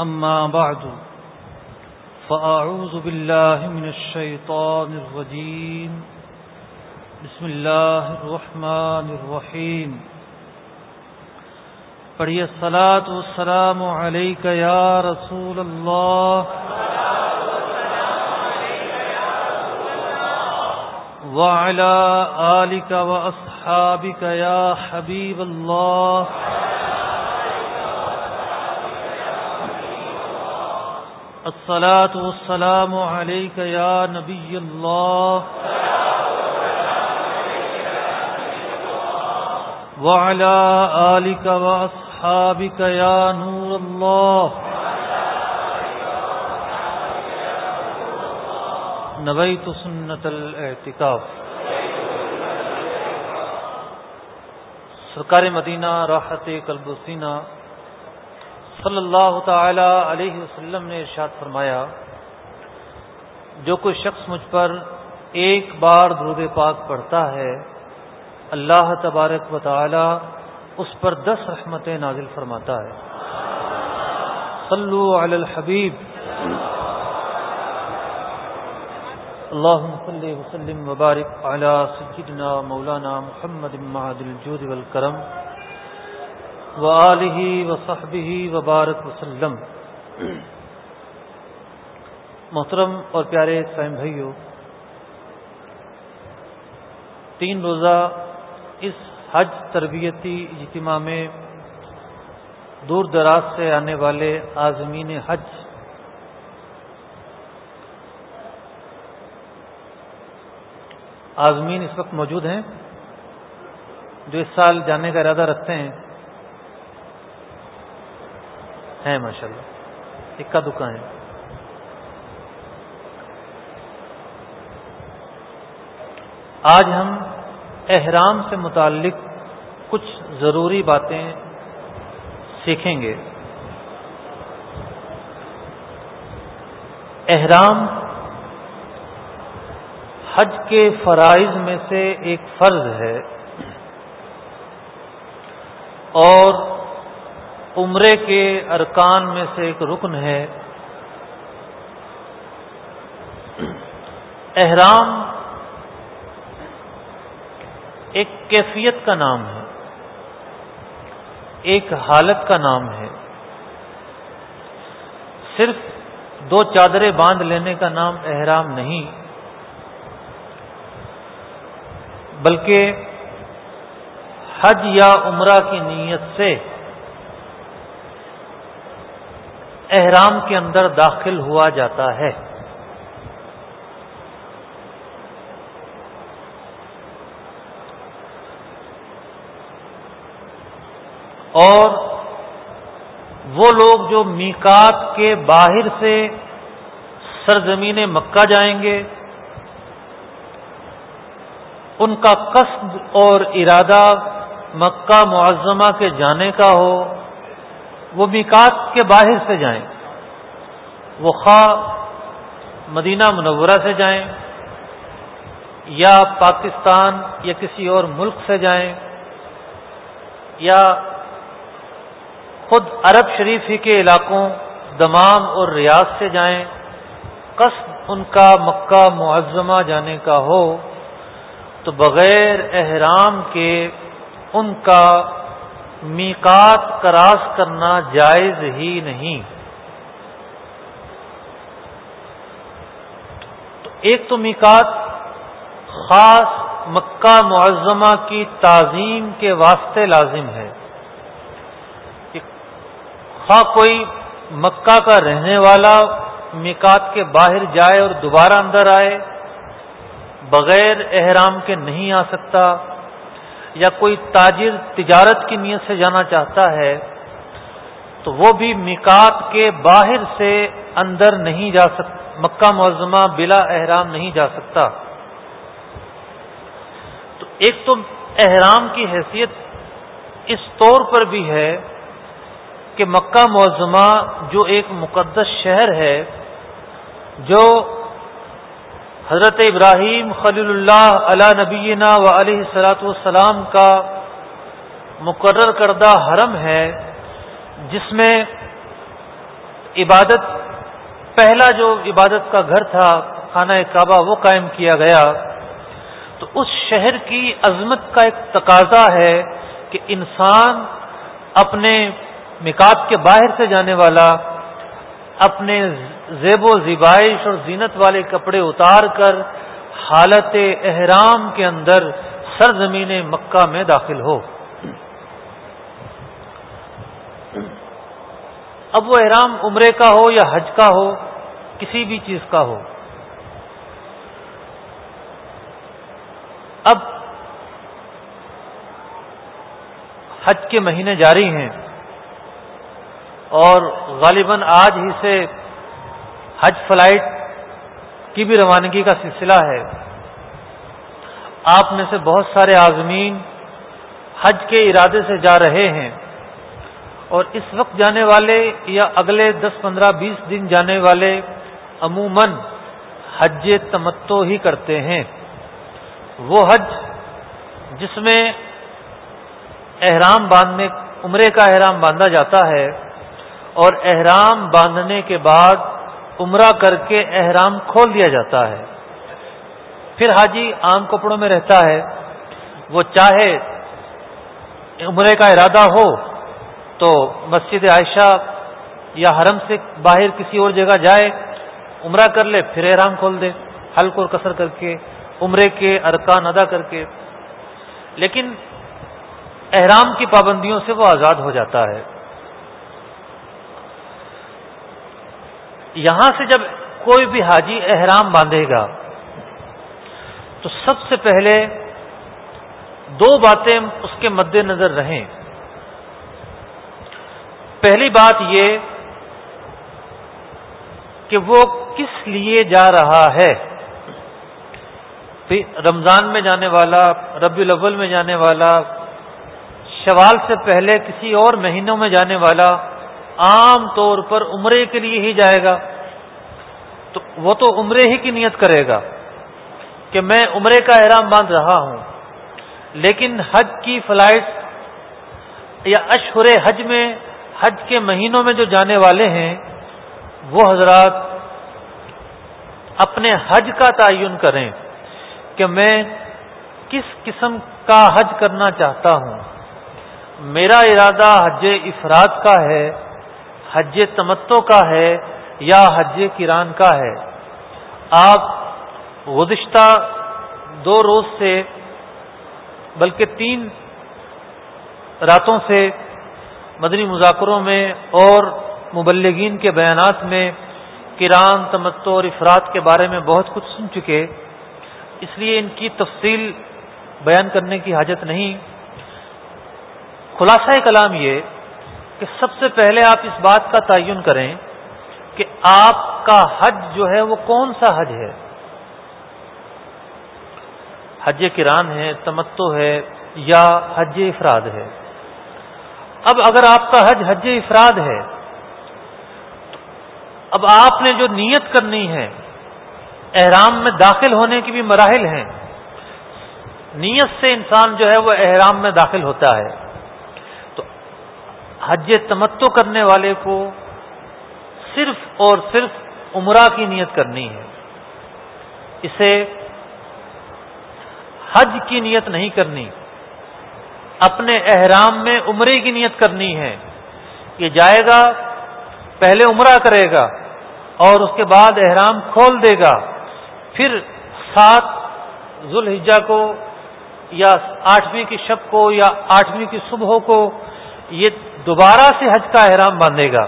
أما بعد، فأعوذ بالله من الشيطان الرجيم. بسم الله الرحمن الرحيم. پڑھیے الصلاة والسلام عليك يا رسول الله وعلى آلك وأصحابك يا حبيب الله الصلاة والسلام عليك يا نبي الله. وعلى آلك وأصحابك يا نور الله. نبيت سنة الاعتكاف. سرکار مدینہ راحت قلب سینہ صلی اللہ تعالی علیہ وسلم نے ارشاد فرمایا، جو کوئی شخص مجھ پر ایک بار درود پاک پڑھتا ہے، اللہ تبارک و تعالی اس پر دس رحمتیں نازل فرماتا ہے۔ صلو علی الحبیب۔ اللہ صلی وسلم وبارک علی سجدنا مولانا محمد معد الجود والکرم۔ وصحبہ وبارک وسلم۔ محترم اور پیارے سائم بھائیوں تین روزہ اس حج تربیتی اجتماع میں دور دراز سے آنے والے آزمین حج آزمین اس وقت موجود ہیں جو اس سال جانے کا ارادہ رکھتے ہیں۔ ہے ماشاء اللہ اکا دکا ہے۔ آج ہم احرام سے متعلق کچھ ضروری باتیں سیکھیں گے۔ احرام حج کے فرائض میں سے ایک فرض ہے۔ اور عمرے کے ارکان میں سے ایک رکن ہے۔ احرام ایک کیفیت کا نام ہے، ایک حالت کا نام ہے۔ صرف دو چادریں باندھ لینے کا نام احرام نہیں، بلکہ حج یا عمرہ کی نیت سے احرام کے اندر داخل ہوا جاتا ہے۔ اور وہ لوگ جو میکات کے باہر سے سرزمین مکہ جائیں گے، ان کا قصد اور ارادہ مکہ معظمہ کے جانے کا ہو۔ وہ میکات کے باہر سے جائیں، وہ خواہ مدینہ منورہ سے جائیں یا پاکستان یا کسی اور ملک سے جائیں یا خود عرب شریف ہی کے علاقوں دمام اور ریاض سے جائیں، قصد ان کا مکہ معظمہ جانے کا ہو تو بغیر احرام کے ان کا میکات کراس کرنا جائز ہی نہیں۔ تو ایک تو میکات خاص مکہ معظمہ کی تعظیم کے واسطے لازم ہے۔ خواہ کوئی مکہ کا رہنے والا میکات کے باہر جائے اور دوبارہ اندر آئے، بغیر احرام کے نہیں آ سکتا یا کوئی تاجر تجارت کی نیت سے جانا چاہتا ہے، تو وہ بھی مکات کے باہر سے اندر نہیں جا سکتا مکہ معظمہ بلا احرام نہیں جا سکتا۔ تو ایک تو احرام کی حیثیت اس طور پر بھی ہے کہ مکہ معظمہ جو ایک مقدس شہر ہے، جو حضرت ابراہیم خلیل اللہ علیہ نبینا و علیہ سلاۃ والسلام کا مقرر کردہ حرم ہے، جس میں عبادت، پہلا جو عبادت کا گھر تھا، خانہ کعبہ، وہ قائم کیا گیا۔ تو اس شہر کی عظمت کا ایک تقاضا ہے کہ انسان اپنے مکات کے باہر سے جانے والا، اپنے زیب و زیبائش اور زینت والے کپڑے اتار کر حالت احرام کے اندر سرزمین مکہ میں داخل ہو۔ اب وہ احرام عمرے کا ہو یا حج کا ہو، کسی بھی چیز کا ہو۔ اب حج کے مہینے جاری ہیں اور غالباً آج ہی سے حج فلائٹ کی بھی روانگی کا سلسلہ ہے۔ آپ میں سے بہت سارے آزمین حج کے ارادے سے جا رہے ہیں اور اس وقت جانے والے یا اگلے دس پندرہ بیس دن جانے والے عموماً حج تمتو ہی کرتے ہیں۔ وہ حج جس میں احرام باندھنے، عمرے کا احرام باندھا جاتا ہے اور احرام باندھنے کے بعد عمرہ کر کے احرام کھول دیا جاتا ہے۔ پھر حاجی عام کپڑوں میں رہتا ہے۔ وہ چاہے عمرے کا ارادہ ہو تو مسجد عائشہ یا حرم سے باہر کسی اور جگہ جائے، عمرہ کر لے، پھر احرام کھول دے۔ حلق اور کثر کر کے، عمرے کے ارکان ادا کر کے۔ لیکن احرام کی پابندیوں سے وہ آزاد ہو جاتا ہے۔ یہاں سے جب کوئی بھی حاجی احرام باندھے گا، تو سب سے پہلے دو باتیں اس کے مد نظر رہیں۔ پہلی بات یہ کہ وہ کس لیے جا رہا ہے۔ رمضان میں جانے والا ربی الاول میں جانے والا، شوال سے پہلے کسی اور مہینوں میں جانے والا عام طور پر عمرے کے لیے ہی جائے گا تو وہ تو عمرے ہی کی نیت کرے گا کہ میں عمرے کا احرام باندھ رہا ہوں لیکن حج کی فلائٹ یا اشہر حج میں حج کے مہینوں میں جو جانے والے ہیں، وہ حضرات اپنے حج کا تعین کریں کہ میں کس قسم کا حج کرنا چاہتا ہوں۔ میرا ارادہ حج افراد کا ہے حج تمتو کا ہے یا حج کران کا ہے؟ آپ گزشتہ دو روز سے، بلکہ تین راتوں سے مدنی مذاکروں میں اور مبلغین کے بیانات میں کران تمتو اور افراد کے بارے میں بہت کچھ سن چکے، اس لیے ان کی تفصیل بیان کرنے کی حاجت نہیں۔ خلاصہ کلام یہ کہ سب سے پہلے آپ اس بات کا تعین کریں کہ آپ کا حج جو ہے وہ کون سا حج ہے؟ حج کران ہے تمتو ہے یا حج افراد ہے؟ اب اگر آپ کا حج حج افراد ہے، اب آپ نے جو نیت کرنی ہے، احرام میں داخل ہونے کی بھی مراحل ہیں۔ نیت سے انسان جو ہے وہ احرام میں داخل ہوتا ہے۔ حج تمتو کرنے والے کو صرف اور صرف عمرہ کی نیت کرنی ہے۔ اسے حج کی نیت نہیں کرنی۔ اپنے احرام میں عمرے کی نیت کرنی ہے۔ یہ جائے گا، پہلے عمرہ کرے گا اور اس کے بعد احرام کھول دے گا۔ پھر سات ذوالحجہ کو یا آٹھویں کی شب کو یا آٹھویں کی صبح کو یہ دوبارہ سے حج کا احرام باندھے گا۔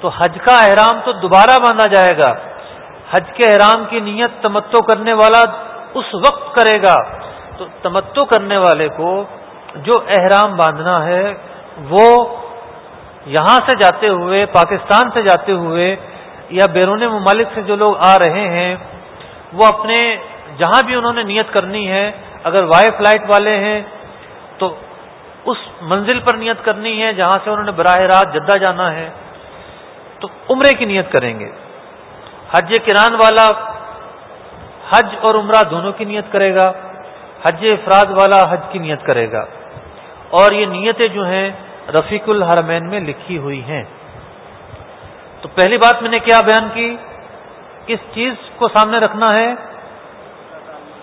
تو حج کا احرام تو دوبارہ باندھا جائے گا۔ حج کے احرام کی نیت تمتو کرنے والا اس وقت کرے گا۔ تو تمتو کرنے والے کو جو احرام باندھنا ہے، وہ یہاں سے جاتے ہوئے، پاکستان سے جاتے ہوئے یا بیرون ممالک سے جو لوگ آ رہے ہیں، وہ اپنے جہاں بھی انہوں نے نیت کرنی ہے، اگر وائی فلائٹ والے ہیں، تو اس منزل پر نیت کرنی ہے جہاں سے انہوں نے براہ راست جدہ جانا ہے، تو عمرے کی نیت کریں گے۔ حج کران والا حج اور عمرہ دونوں کی نیت کرے گا، حج افراد والا حج کی نیت کرے گا۔ اور یہ نیتیں جو ہیں، رفیق الحرمین میں لکھی ہوئی ہیں۔ تو پہلی بات میں نے کیا بیان کی؟ کس چیز کو سامنے رکھنا ہے؟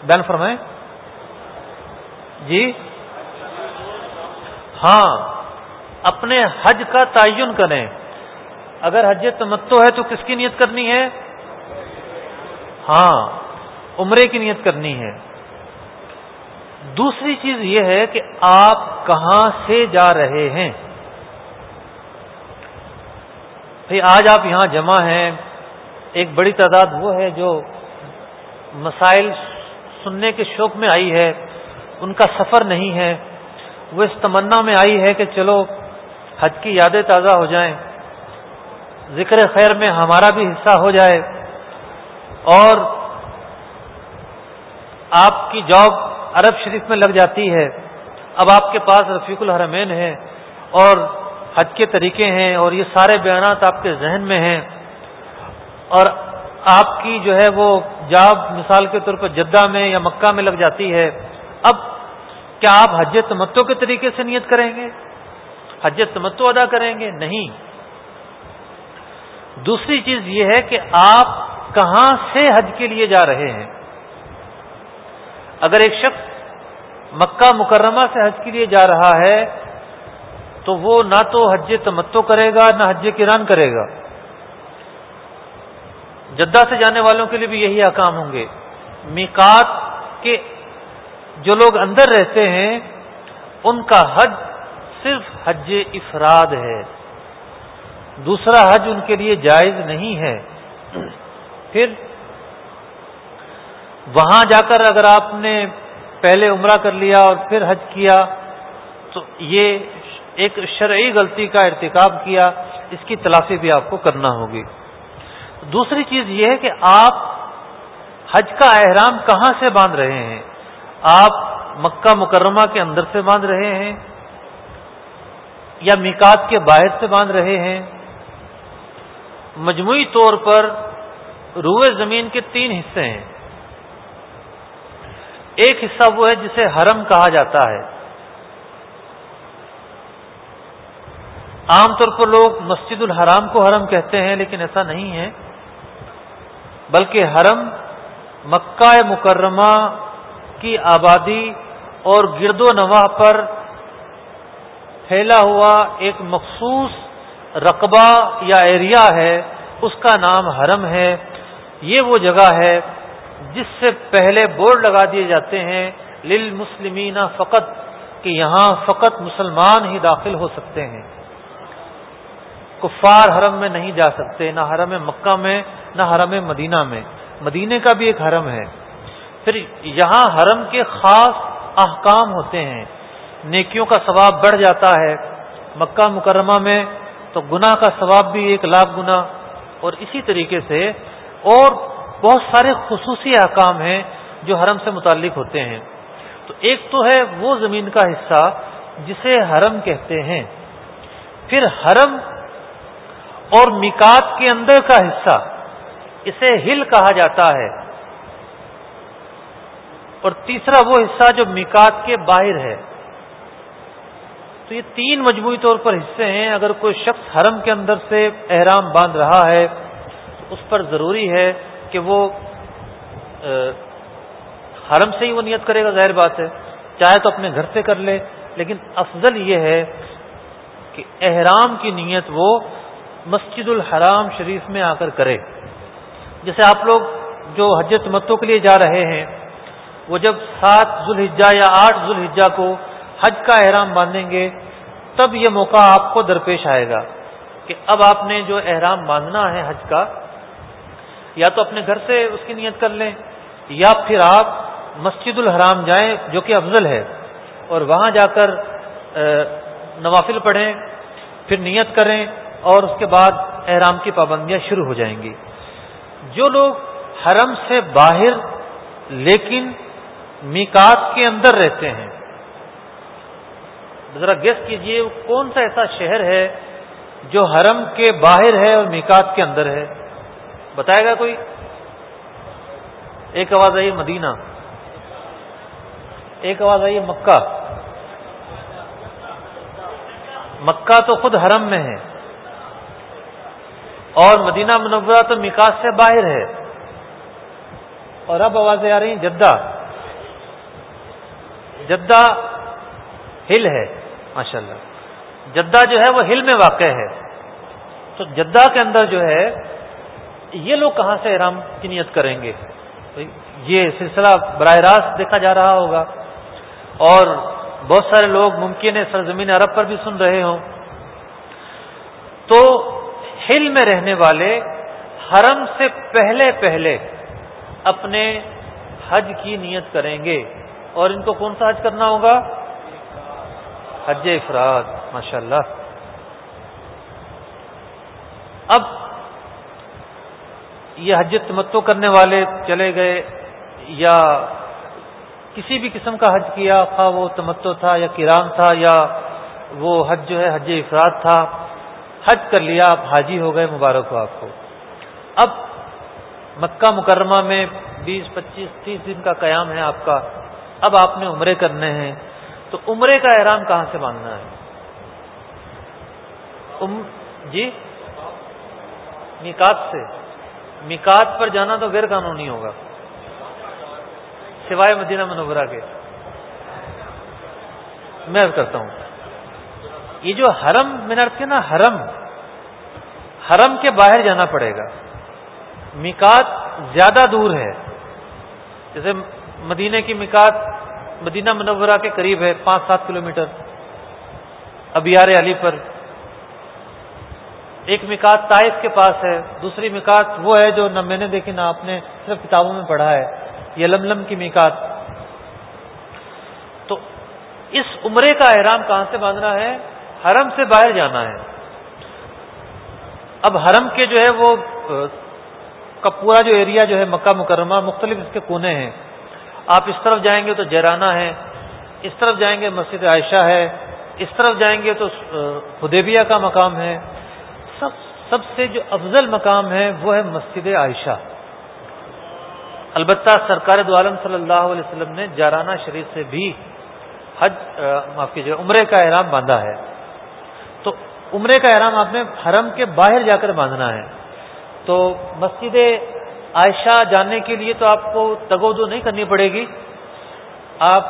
بیان فرمائیں۔ جی؟ ہاں اپنے حج کا تعین کریں۔ اگر حج تمتو ہے تو کس کی نیت کرنی ہے؟ ہاں عمرے کی نیت کرنی ہے۔ دوسری چیز یہ ہے کہ آپ کہاں سے جا رہے ہیں؟ بھائی آج آپ یہاں جمع ہیں۔ ایک بڑی تعداد وہ ہے جو مسائل سننے کے شوق میں آئی ہے۔ ان کا سفر نہیں ہے۔ وہ اس تمنا میں آئی ہے کہ چلو، حج کی یادیں تازہ ہو جائیں، ذکر خیر میں ہمارا بھی حصہ ہو جائے، اور آپ کی جاب عرب شریف میں لگ جاتی ہے۔ اب آپ کے پاس رفیق الحرمین ہے اور حج کے طریقے ہیں، اور یہ سارے بیانات آپ کے ذہن میں ہیں۔ اور آپ کی جو ہے وہ جاب مثال کے طور پر جدہ میں یا مکہ میں لگ جاتی ہے۔ اب کیا آپ حج تمتو کے طریقے سے نیت کریں گے؟ حج تمتو ادا کریں گے؟ نہیں. دوسری چیز یہ ہے کہ آپ کہاں سے حج کے لیے جا رہے ہیں؟ اگر ایک شخص مکہ مکرمہ سے حج کے لیے جا رہا ہے، تو وہ نہ تو حج تمتو کرے گا، نہ حج کران کرے گا۔ جدہ سے جانے والوں کے لیے بھی یہی احکام ہوں گے۔ میکات کے جو لوگ اندر رہتے ہیں، ان کا حج صرف حج افراد ہے۔ دوسرا حج ان کے لیے جائز نہیں ہے۔ پھر وہاں جا کر اگر آپ نے پہلے عمرہ کر لیا اور پھر حج کیا، تو یہ ایک شرعی غلطی کا ارتکاب کیا، اس کی تلافی بھی آپ کو کرنا ہوگی۔ دوسری چیز یہ ہے کہ آپ حج کا احرام کہاں سے باندھ رہے ہیں؟ آپ مکہ مکرمہ کے اندر سے باندھ رہے ہیں یا میکات کے باہر سے باندھ رہے ہیں، مجموعی طور پر روئے زمین کے تین حصے ہیں۔ ایک حصہ وہ ہے جسے حرم کہا جاتا ہے۔ عام طور پر لوگ مسجد الحرام کو حرم کہتے ہیں، لیکن ایسا نہیں ہے۔ بلکہ حرم مکہ مکرمہ کی آبادی اور گرد و نواح پر پھیلا ہوا ایک مخصوص رقبہ یا ایریا ہے، اس کا نام حرم ہے۔ یہ وہ جگہ ہے جس سے پہلے بورڈ لگا دیے جاتے ہیں۔ للمسلمین فقط، کہ یہاں فقط مسلمان ہی داخل ہو سکتے ہیں۔ کفار حرم میں نہیں جا سکتے، نہ حرم مکہ میں، نہ حرم مدینہ میں۔ مدینے کا بھی ایک حرم ہے۔ پھر یہاں حرم کے خاص احکام ہوتے ہیں۔ نیکیوں کا ثواب بڑھ جاتا ہے۔ مکہ مکرمہ میں تو گناہ کا ثواب بھی ایک لاکھ گنا۔ اور اسی طریقے سے اور بہت سارے خصوصی احکام ہیں جو حرم سے متعلق ہوتے ہیں۔ تو ایک تو ہے وہ زمین کا حصہ جسے حرم کہتے ہیں۔ پھر حرم اور مکات کے اندر کا حصہ اسے ہل کہا جاتا ہے۔ اور تیسرا وہ حصہ جو میکات کے باہر ہے۔ تو یہ تین مجموعی طور پر حصے ہیں۔ اگر کوئی شخص حرم کے اندر سے احرام باندھ رہا ہے تو اس پر ضروری ہے کہ وہ حرم سے ہی وہ نیت کرے گا، ظاہر بات ہے۔ چاہے تو اپنے گھر سے کر لے، لیکن افضل یہ ہے کہ احرام کی نیت وہ مسجد الحرام شریف میں آ کر کرے۔ جیسے آپ لوگ جو حجت متوں کے لیے جا رہے ہیں وہ جب سات ذوالحجہ یا آٹھ ذوالحجہ کو حج کا احرام باندھیں گے، تب یہ موقع آپ کو درپیش آئے گا کہ اب آپ نے جو احرام باندھنا ہے حج کا، یا تو اپنے گھر سے اس کی نیت کر لیں، یا پھر آپ مسجد الحرام جائیں جو کہ افضل ہے اور وہاں جا کر نوافل پڑھیں، پھر نیت کریں اور اس کے بعد احرام کی پابندیاں شروع ہو جائیں گی۔ جو لوگ حرم سے باہر لیکن میکات کے اندر رہتے ہیں۔ ذرا گیس کیجیے کون سا ایسا شہر ہے جو حرم کے باہر ہے اور میکات کے اندر ہے۔ بتائے گا کوئی؟ ایک آواز آئی مدینہ۔ ایک آواز آئی مکہ۔ مکہ تو خود حرم میں ہے۔ اور مدینہ منورہ تو مکاس سے باہر ہے۔ اور اب آوازیں آ رہی ہیں جدہ۔ جدہ ہل ہے ماشاء اللہ جدہ جو ہے وہ ہل میں واقع ہے۔ تو جدہ کے اندر جو ہے، یہ لوگ کہاں سے احرام کی نیت کریں گے؟ یہ سلسلہ براہ راست دیکھا جا رہا ہوگا۔ اور بہت سارے لوگ ممکن ہے سرزمین عرب پر بھی سن رہے ہوں۔ تو ہل میں رہنے والے حرم سے پہلے پہلے اپنے حج کی نیت کریں گے۔ اور ان کو کون سا حج کرنا ہوگا؟ حج افراد ماشاء اللہ اب یہ حج تمتو کرنے والے چلے گئے یا کسی بھی قسم کا حج کیا، خواہ وہ تمتو تھا یا کرام تھا یا وہ حج جو ہے حج افراد تھا، حج کر لیا، آپ حاجی ہو گئے، مبارک ہو آپ کو۔ اب مکہ مکرمہ میں بیس، پچیس، تیس دن کا قیام ہے آپ کا۔ اب آپ نے عمرے کرنے ہیں، تو عمرے کا احرام کہاں سے باندھنا ہے؟ ام جی؟ میکات سے۔ میکات پر جانا تو غیر قانونی ہوگا۔ سوائے مدینہ منورہ کے۔ میں کرتا ہوں، یہ جو حرم منر کے نا، حرم حرم کے باہر جانا پڑے گا۔ میکات زیادہ دور ہے۔ جیسے مدینہ کی مکات مدینہ منورہ کے قریب ہے، پانچ سات کلومیٹر۔ ابیار علی پر۔ ایک مکات طائف کے پاس ہے، دوسری مکات وہ ہے جو نہ میں نے دیکھی، نہ آپ نے صرف کتابوں میں پڑھا ہے، یہ لملم کی میکات تو اس عمرے کا احرام کہاں سے باندھنا ہے؟ حرم سے باہر جانا ہے۔ اب حرم کے جو ہے وہ کا پورا جو ایریا جو ہے مکہ مکرمہ، مختلف اس کے کونے ہیں۔ آپ اس طرف جائیں گے تو جیرانہ ہے، اس طرف جائیں گے مسجد عائشہ ہے، اس طرف جائیں گے تو خدیبیہ کا مقام ہے۔ سب سب سے جو افضل مقام ہے وہ ہے مسجد عائشہ۔ البتہ سرکار دو عالم صلی اللہ علیہ وسلم نے جارانہ شریف سے بھی حج معاف کیجیے عمرے کا احرام باندھا ہے۔ تو عمرے کا احرام آپ نے حرم کے باہر جا کر باندھنا ہے۔ تو مسجد عائشہ جاننے کے لیے تو آپ کو تگودو نہیں کرنی پڑے گی۔ آپ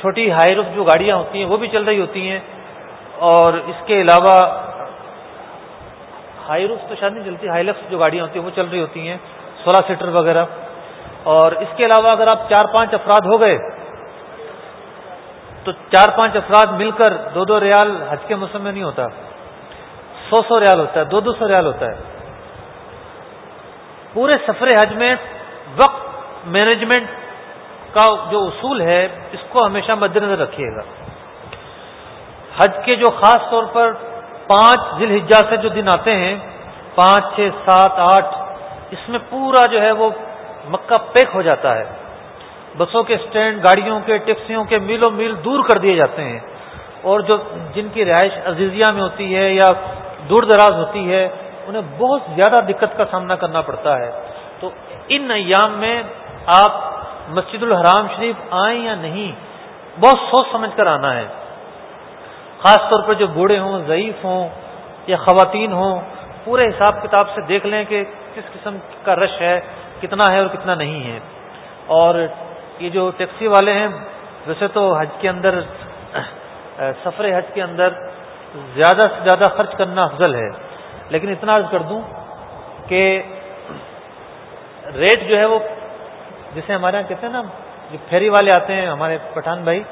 چھوٹی ہائی رف جو گاڑیاں ہوتی ہیں، وہ بھی چل رہی ہوتی ہیں۔ اور اس کے علاوہ ہائی رف تو شاید نہیں چلتی، ہائی لکس جو گاڑیاں ہوتی ہیں، وہ چل رہی ہوتی ہیں، سولہ سیٹر وغیرہ۔ اور اس کے علاوہ اگر آپ چار پانچ افراد ہو گئے، تو چار پانچ افراد مل کر دو دو ریال حج کے موسم میں نہیں ہوتا۔ سو سو ریال ہوتا ہے، دو دو سو ریال ہوتا ہے۔ پورے سفر حج میں وقت مینجمنٹ کا جو اصول ہے، اس کو ہمیشہ مد نظر رکھیے گا۔ حج کے جو خاص طور پر پانچ ذیل حجا سے جو دن آتے ہیں، پانچ، چھ، سات، آٹھ، اس میں پورا جو ہے وہ مکہ پیک ہو جاتا ہے۔ بسوں کے اسٹینڈ گاڑیوں کے، ٹیکسیوں کے میلوں میل دور کر دیے جاتے ہیں۔ اور جو جن کی رہائش عزیزیہ میں ہوتی ہے یا دور دراز ہوتی ہے انہیں بہت زیادہ دقت کا سامنا کرنا پڑتا ہے۔ تو ان ایام میں آپ مسجد الحرام شریف آئیں یا نہیں، بہت سوچ سمجھ کر آنا ہے۔ خاص طور پر جو بوڑھے ہوں، ضعیف ہوں یا خواتین ہوں، پورے حساب کتاب سے دیکھ لیں کہ کس قسم کا رش ہے، کتنا ہے اور کتنا نہیں ہے۔ اور یہ جو ٹیکسی والے ہیں، ویسے تو حج کے اندر، سفر حج کے اندر زیادہ سے زیادہ خرچ کرنا افضل ہے۔ لیکن اتنا عرض کر دوں کہ ریٹ جو ہے وہ جسے ہمارے یہاں کہتے ہیں نا، جو پھیری والے آتے ہیں، ہمارے پٹھان بھائی،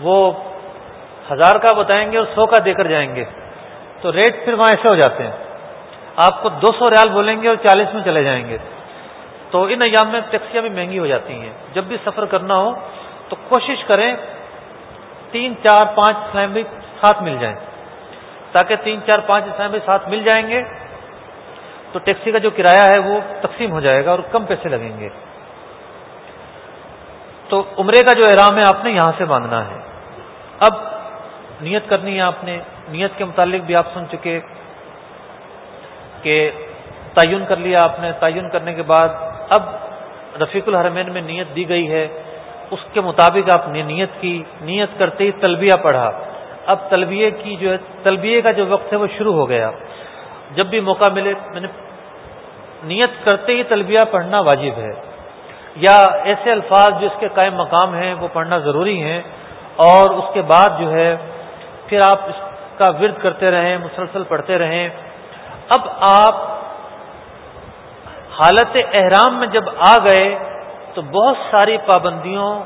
وہ ہزار کا بتائیں گے اور سو کا دے کر جائیں گے۔ تو ریٹ پھر وہاں ایسے ہو جاتے ہیں۔ آپ کو دو سو ریال بولیں گے اور چالیس میں چلے جائیں گے۔ تو ان ایام میں ٹیکسیاں بھی مہنگی ہو جاتی ہیں۔ جب بھی سفر کرنا ہو تو کوشش کریں تین، چار، پانچ اسلام بھی ساتھ مل جائیں۔ تاکہ تین، چار، پانچ اسلام بھی ساتھ مل جائیں گے، تو ٹیکسی کا جو کرایہ ہے وہ تقسیم ہو جائے گا اور کم پیسے لگیں گے۔ تو عمرے کا جو احرام ہے، آپ نے یہاں سے باندھنا ہے۔ اب نیت کرنی ہے آپ نے، نیت کے متعلق بھی آپ سن چکے کہ تعین کر لیا آپ نے۔ تعین کرنے کے بعد اب رفیق الحرمین میں نیت دی گئی ہے۔ اس کے مطابق آپ نے نیت کی، نیت کرتے ہی تلبیہ پڑھا۔ اب تلبیہ کی جو ہے تلبیہ کا جو وقت ہے وہ شروع ہو گیا۔ جب بھی موقع ملے، میں نے نیت کرتے ہی تلبیہ پڑھنا واجب ہے۔ یا ایسے الفاظ جو اس کے قائم مقام ہیں، وہ پڑھنا ضروری ہیں۔ اور اس کے بعد جو ہے، پھر آپ اس کا ورد کرتے رہیں، مسلسل پڑھتے رہیں۔ اب آپ حالت احرام میں جب آ گئے، تو بہت ساری پابندیوں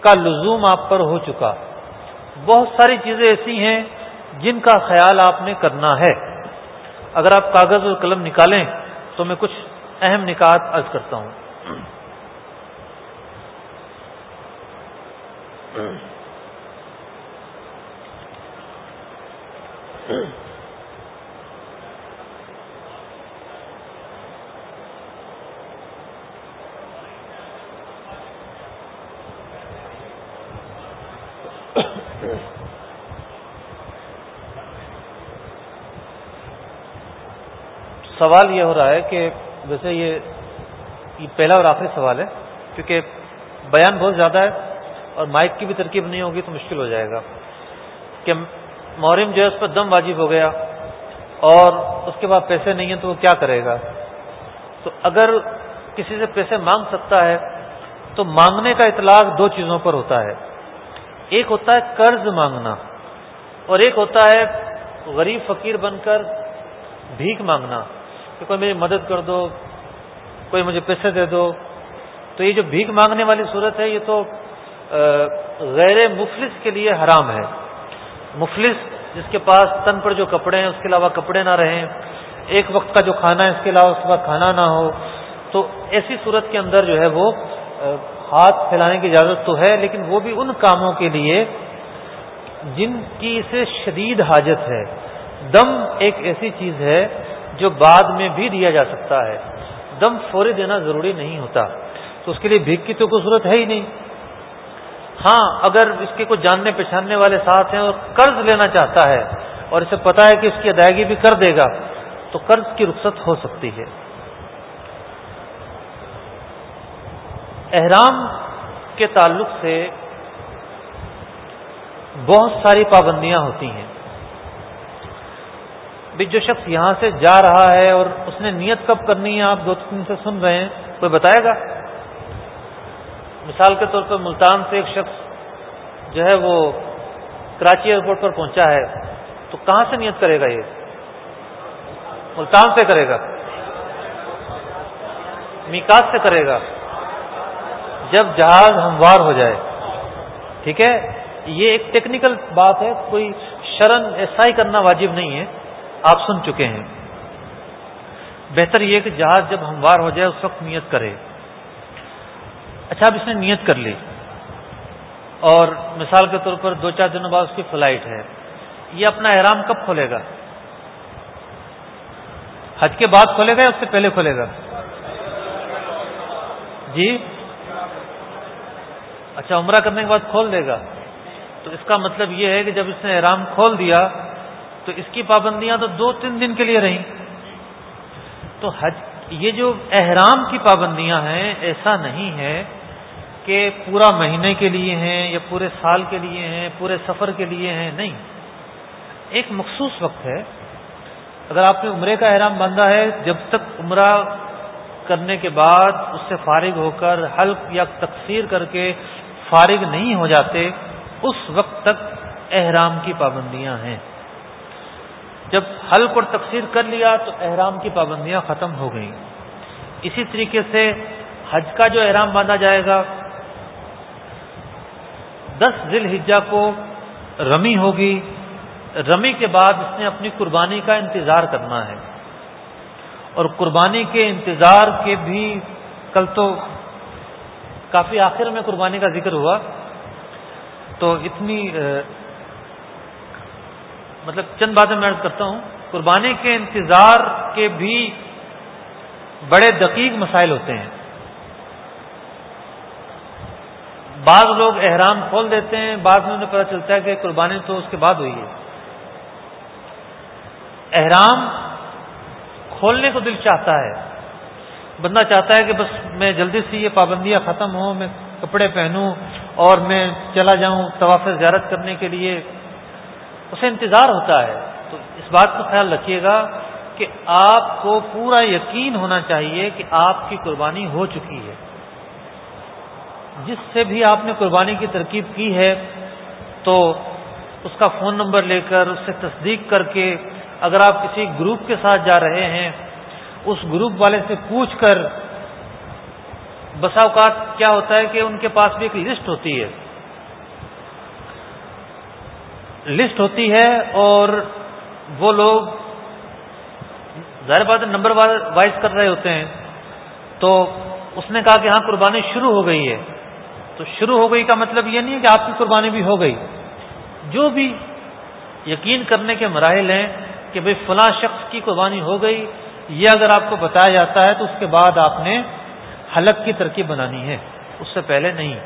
کا لزوم آپ پر ہو چکا۔ بہت ساری چیزیں ایسی ہیں جن کا خیال آپ نے کرنا ہے۔ اگر آپ کاغذ اور قلم نکالیں تو میں کچھ اہم نکات عرض کرتا ہوں۔ سوال یہ ہو رہا ہے کہ ویسے یہ پہلا اور آخری سوال ہے، کیونکہ بیان بہت زیادہ ہے اور مائک کی بھی ترکیب نہیں ہوگی تو مشکل ہو جائے گا۔ کہ مورم جو ہے اس پر دم واجب ہو گیا اور اس کے بعد پیسے نہیں ہیں تو وہ کیا کرے گا؟ تو اگر کسی سے پیسے مانگ سکتا ہے تو مانگنے کا اطلاق دو چیزوں پر ہوتا ہے۔ ایک ہوتا ہے قرض مانگنا اور ایک ہوتا ہے غریب فقیر بن کر بھیک مانگنا۔ کہ کوئی میری مدد کر دو، کوئی مجھے پیسے دے دو۔ تو یہ جو بھیک مانگنے والی صورت ہے، یہ تو غیر مفلس کے لیے حرام ہے۔ مفلس جس کے پاس تن پر جو کپڑے ہیں، اس کے علاوہ کپڑے نہ رہیں، ایک وقت کا جو کھانا ہے، اس کے علاوہ اس کے بعد کھانا نہ ہو۔ تو ایسی صورت کے اندر جو ہے وہ ہاتھ پھیلانے کی اجازت تو ہے، لیکن وہ بھی ان کاموں کے لیے جن کی اسے شدید حاجت ہے۔ دم ایک ایسی چیز ہے جو بعد میں بھی دیا جا سکتا ہے، دم فوری دینا ضروری نہیں ہوتا۔ تو اس کے لیے بھیک کی تو کوئی ضرورت ہے ہی نہیں۔ ہاں اگر اس کے کچھ جاننے پہچاننے والے ساتھ ہیں اور قرض لینا چاہتا ہے اور اسے پتا ہے کہ اس کی ادائیگی بھی کر دے گا، تو قرض کی رخصت ہو سکتی ہے۔ احرام کے تعلق سے بہت ساری پابندیاں ہوتی ہیں۔ بھی جو شخص یہاں سے جا رہا ہے اور اس نے نیت کب کرنی ہے، آپ دو تین سے سن رہے ہیں، کوئی بتائے گا؟ مثال کے طور پر ملتان سے ایک شخص جو ہے وہ کراچی ایئرپورٹ پر پہنچا ہے، تو کہاں سے نیت کرے گا یہ؟ ملتان سے کرے گا۔ میکات سے کرے گا۔ جب جہاز ہموار ہو جائے۔ ٹھیک ہے؟ یہ ایک ٹیکنیکل بات ہے، کوئی شرن ایسا ہی کرنا واجب نہیں ہے۔ آپ سن چکے ہیں۔ بہتر یہ کہ جہاز جب ہموار ہو جائے اس وقت نیت کرے۔ اچھا اب اس نے نیت کر لی۔ اور مثال کے طور پر دو چار دنوں بعد اس کی فلائٹ ہے۔ یہ اپنا احرام کب کھولے گا؟ حج کے بعد کھولے گا یا اس سے پہلے کھولے گا؟ جی۔ اچھا عمرہ کرنے کے بعد کھول دے گا۔ تو اس کا مطلب یہ ہے کہ جب اس نے احرام کھول دیا تو اس کی پابندیاں تو دو تین دن کے لیے رہیں۔ تو حج، یہ جو احرام کی پابندیاں ہیں، ایسا نہیں ہے کہ پورا مہینے کے لیے ہیں یا پورے سال کے لیے ہیں، پورے سفر کے لیے ہیں، نہیں۔ ایک مخصوص وقت ہے۔ اگر آپ نے عمرے کا احرام باندھا ہے، جب تک عمرہ کرنے کے بعد اس سے فارغ ہو کر حلق یا تقسیر کر کے فارغ نہیں ہو جاتے، اس وقت تک احرام کی پابندیاں ہیں۔ جب حلق اور تقسیر کر لیا تو احرام کی پابندیاں ختم ہو گئیں۔ اسی طریقے سے حج کا جو احرام باندھا جائے گا، دس ذیل الحجہ کو رمی ہوگی۔ رمی کے بعد اس نے اپنی قربانی کا انتظار کرنا ہے۔ اور قربانی کے انتظار کے بھی کل تو کافی آخر میں قربانی کا ذکر ہوا۔ تو اتنی مطلب چند باتیں میں عرض کرتا ہوں۔ قربانی کے انتظار کے بھی بڑے دقیق مسائل ہوتے ہیں۔ بعض لوگ احرام کھول دیتے ہیں، بعض میں انہیں پتہ چلتا ہے کہ قربانی تو اس کے بعد ہوئی ہے۔ احرام کھولنے کو دل چاہتا ہے۔ بندہ چاہتا ہے کہ بس میں جلدی سے یہ پابندیاں ختم ہوں، میں کپڑے پہنوں اور میں چلا جاؤں طواف زیارت کرنے کے لیے۔ اسے انتظار ہوتا ہے۔ تو اس بات کو خیال رکھیے گا کہ آپ کو پورا یقین ہونا چاہیے کہ آپ کی قربانی ہو چکی ہے۔ جس سے بھی آپ نے قربانی کی ترکیب کی ہے، تو اس کا فون نمبر لے کر، اس سے تصدیق کر کے اگر آپ کسی گروپ کے ساتھ جا رہے ہیں، اس گروپ والے سے پوچھ کر، بسا اوقات کیا ہوتا ہے کہ ان کے پاس بھی ایک لسٹ ہوتی ہے۔ لسٹ ہوتی ہے اور وہ لوگ ظاہر بات نمبر وائز کر رہے ہوتے ہیں۔ تو اس نے کہا کہ ہاں قربانی شروع ہو گئی ہے۔ تو شروع ہو گئی کا مطلب یہ نہیں ہے کہ آپ کی قربانی بھی ہو گئی۔ جو بھی یقین کرنے کے مراحل ہیں کہ بھئی فلاں شخص کی قربانی ہو گئی، یہ اگر آپ کو بتایا جاتا ہے تو اس کے بعد آپ نے حلق کی ترکیب بنانی ہے۔ اس سے پہلے نہیں۔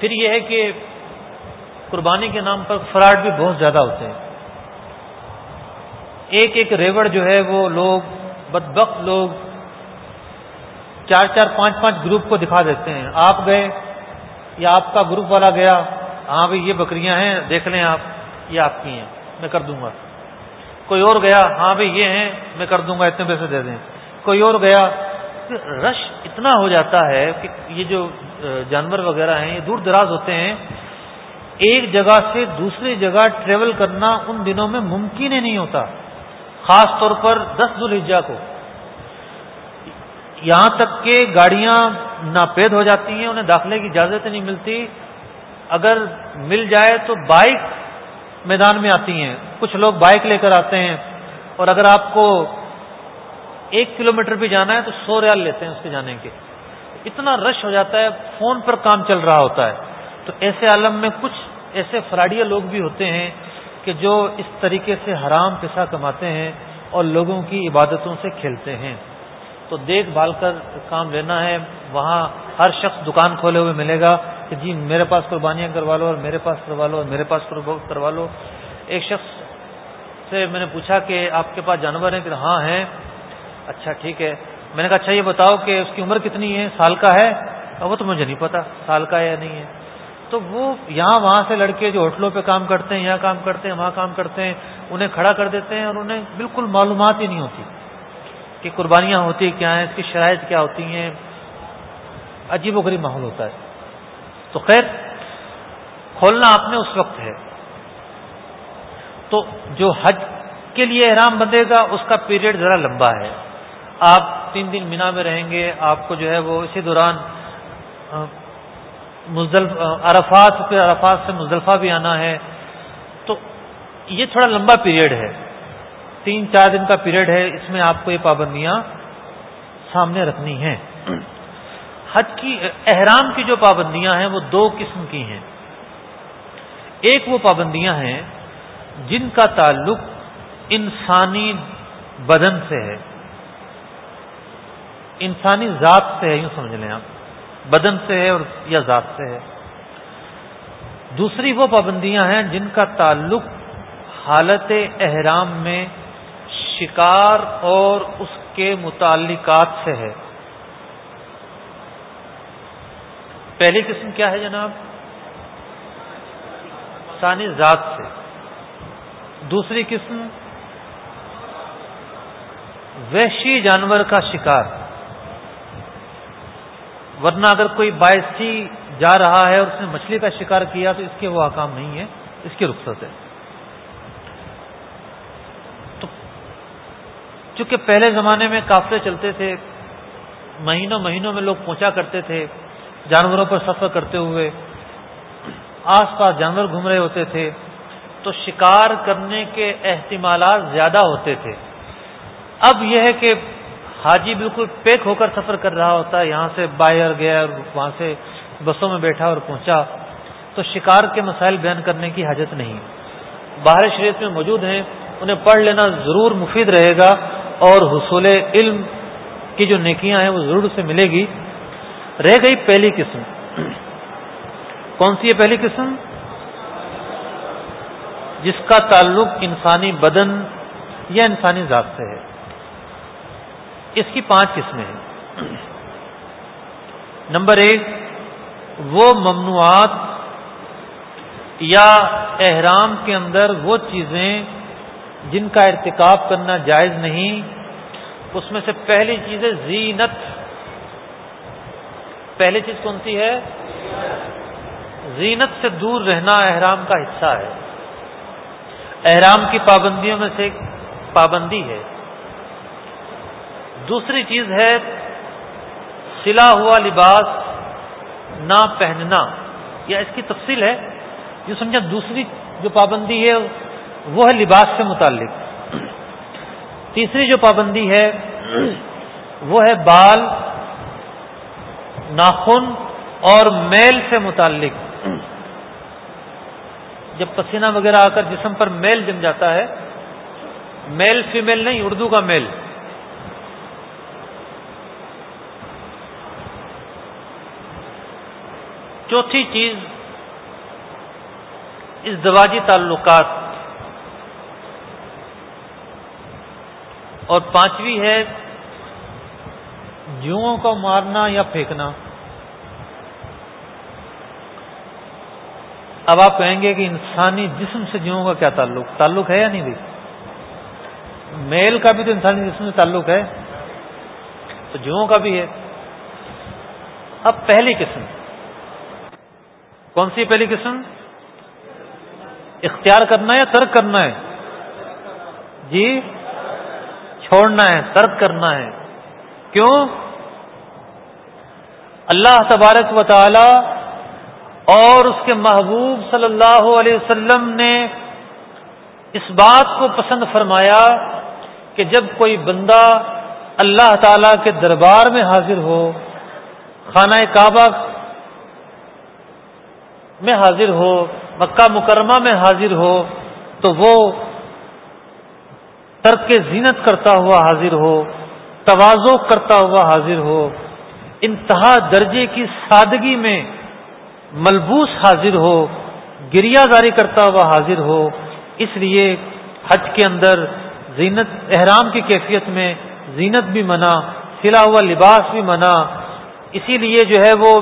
پھر یہ ہے کہ قربانی کے نام پر فراڈ بھی بہت زیادہ ہوتے ہیں۔ ایک ایک ریوڑ جو ہے وہ لوگ، بدبخت لوگ چار چار پانچ پانچ گروپ کو دکھا دیتے ہیں۔ آپ گئے یا آپ کا گروپ والا گیا ہاں بھائی یہ بکریاں ہیں، دیکھ لیں آپ، یہ آپ کی ہیں، میں کر دوں گا۔ کوئی اور گیا ہاں بھائی یہ ہیں، میں کر دوں گا، اتنے پیسے دے دیں۔ کوئی اور گیا، رش اتنا ہو جاتا ہے کہ یہ جو جانور وغیرہ ہیں، یہ دور دراز ہوتے ہیں ایک جگہ سے دوسری جگہ ٹریول کرنا ان دنوں میں ممکن ہی نہیں ہوتا۔ خاص طور پر دس دلجا کو۔ یہاں تک کہ گاڑیاں ناپید ہو جاتی ہیں، انہیں داخلے کی اجازت نہیں ملتی۔ اگر مل جائے تو بائک میدان میں آتی ہیں۔ کچھ لوگ بائک لے کر آتے ہیں۔ اور اگر آپ کو ایک کلومیٹر بھی جانا ہے تو سو ریال لیتے ہیں اس کے جانے کے۔ اتنا رش ہو جاتا ہے، فون پر کام چل رہا ہوتا ہے۔ تو ایسے عالم میں کچھ ایسے فراڈیا لوگ بھی ہوتے ہیں کہ جو اس طریقے سے حرام پیسہ کماتے ہیں اور لوگوں کی عبادتوں سے کھیلتے ہیں۔ تو دیکھ بھال کر کام لینا ہے، وہاں ہر شخص دکان کھولے ہوئے ملے گا کہ جی میرے پاس قربانیاں کروا لو اور میرے پاس کروا لو اور میرے پاس کروا لو۔ ایک شخص سے میں نے پوچھا کہ آپ کے پاس جانور ہیں؟ کہ ہاں ہیں۔ اچھا ٹھیک ہے۔ میں نے کہا اچھا یہ بتاؤ کہ اس کی عمر کتنی ہے؟ سال کا ہے؟ وہ تو مجھے نہیں پتا۔ سال کا ہے یا نہیں ہے؟ تو وہ یہاں وہاں سے لڑکے جو ہوٹلوں پہ کام کرتے ہیں، یہاں کام کرتے ہیں، وہاں کام کرتے ہیں، انہیں کھڑا کر دیتے ہیں اور انہیں بالکل معلومات ہی نہیں ہوتی کہ قربانیاں ہوتی کیا ہیں، اس کی شرائط کیا ہوتی ہیں۔ عجیب و غریب ماحول ہوتا ہے۔ تو خیر، کھولنا آپ نے اس وقت ہے۔ تو جو حج کے لیے احرام بندے گا، اس کا پیریڈ ذرا لمبا ہے۔ آپ تین دن مینا میں رہیں گے، آپ کو جو ہے وہ اسی دوران عرفات پھر عرفات سے مزدلفہ بھی آنا ہے۔ تو یہ تھوڑا لمبا پیریڈ ہے۔ تین چار دن کا پیریڈ ہے۔ اس میں آپ کو یہ پابندیاں سامنے رکھنی ہیں۔ حج کی احرام کی جو پابندیاں ہیں وہ دو قسم کی ہیں۔ ایک وہ پابندیاں ہیں جن کا تعلق انسانی بدن سے ہے۔ انسانی ذات سے ہے، یوں سمجھ لیں آپ۔ بدن سے ہے اور یا ذات سے ہے۔ دوسری وہ پابندیاں ہیں جن کا تعلق حالت احرام میں شکار اور اس کے متعلقات سے ہے۔ پہلی قسم کیا ہے جناب؟ ثانی ذات سے۔ دوسری قسم، وحشی جانور کا شکار۔ ورنہ اگر کوئی باعثی جا رہا ہے اور اس نے مچھلی کا شکار کیا تو اس کے وہ حکام نہیں ہے، اس کی رخصت ہے۔ تو چونکہ پہلے زمانے میں کافلے چلتے تھے، مہینوں مہینوں میں لوگ پہنچا کرتے تھے، جانوروں پر سفر کرتے ہوئے آس پاس جانور گھوم رہے ہوتے تھے، تو شکار کرنے کے احتمالات زیادہ ہوتے تھے۔ اب یہ ہے کہ حاجی بالکل پیک ہو کر سفر کر رہا ہوتا ہے، یہاں سے باہر گیا اور وہاں سے بسوں میں بیٹھا اور پہنچا۔ تو شکار کے مسائل بیان کرنے کی حاجت نہیں۔ باہر شریف میں موجود ہیں، انہیں پڑھ لینا ضرور مفید رہے گا اور حصول علم کی جو نیکیاں ہیں، وہ ضرور سے ملے گی۔ رہ گئی پہلی قسم۔ کون سی ہے پہلی قسم؟ جس کا تعلق انسانی بدن یا انسانی ذات سے ہے۔ اس کی پانچ قسمیں ہیں۔ نمبر ایک، وہ ممنوعات یا احرام کے اندر وہ چیزیں جن کا ارتکاب کرنا جائز نہیں، اس میں سے پہلی چیز ہے زینت۔ پہلی چیز کون سی ہے؟ زینت سے دور رہنا احرام کا حصہ ہے۔ احرام کی پابندیوں میں سے پابندی ہے۔ دوسری چیز ہے سلا ہوا لباس، نہ پہننا۔ یا اس کی تفصیل ہے، جو سمجھا دوسری جو پابندی ہے، وہ ہے لباس سے متعلق۔ تیسری جو پابندی ہے، وہ ہے بال، ناخن اور میل سے متعلق۔ جب پسینہ وغیرہ آ کر جسم پر میل جم جاتا ہے، میل فیمیل نہیں، اردو کا میل۔ چوتھی چیز اس دواجی تعلقات اور پانچویں ہے جوں کو مارنا یا پھینکنا۔ اب آپ کہیں گے کہ انسانی جسم سے جوں کا کیا تعلق؟ تعلق ہے یا نہیں بھی میل کا بھی تو انسانی جسم سے تعلق ہے، تو جوں کا بھی ہے۔ اب پہلی قسم۔ کون سی پہلی قسم؟ اختیار کرنا ہے یا ترک کرنا ہے؟ جی؟ چھوڑنا ہے، ترک کرنا ہے۔ کیوں؟ اللہ تبارک و تعالی اور اس کے محبوب صلی اللہ علیہ وسلم نے اس بات کو پسند فرمایا کہ جب کوئی بندہ اللہ تعالی کے دربار میں حاضر ہو، خانہ کعبہ میں حاضر ہو، مکہ مکرمہ میں حاضر ہو، تو وہ ترک زینت کرتا ہوا حاضر ہو توازو کرتا ہوا حاضر ہو، انتہا درجے کی سادگی میں ملبوس حاضر ہو گریا داری کرتا ہوا حاضر ہو، اس لیے حج کے اندر زینت، احرام کی کیفیت میں زینت بھی منع، سلا ہوا لباس بھی منع، اسی لیے جو ہے وہ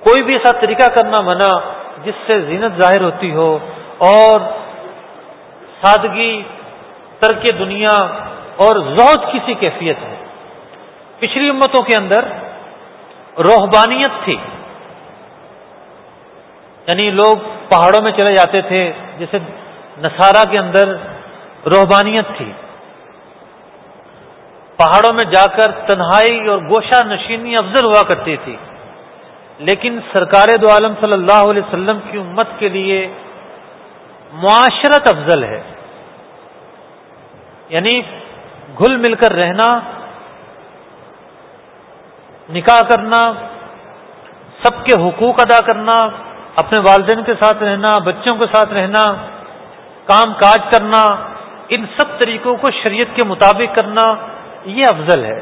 کوئی بھی ایسا طریقہ کرنا منع جس سے زینت ظاہر ہوتی ہو اور سادگی، ترک دنیا اور زہد کسی کیفیت ہے پچھلی امتوں کے اندر روحبانیت تھی۔ یعنی لوگ پہاڑوں میں چلے جاتے تھے، جیسے نسارا کے اندر روحبانیت تھی۔ پہاڑوں میں جا کر تنہائی اور گوشہ نشینی افضل ہوا کرتی تھی۔ لیکن سرکار دو عالم صلی اللہ علیہ وسلم کی امت کے لیے معاشرت افضل ہے۔ یعنی گھل مل کر رہنا، نکاح کرنا، سب کے حقوق ادا کرنا، اپنے والدین کے ساتھ رہنا، بچوں کے ساتھ رہنا، کام کاج کرنا، ان سب طریقوں کو شریعت کے مطابق کرنا، یہ افضل ہے۔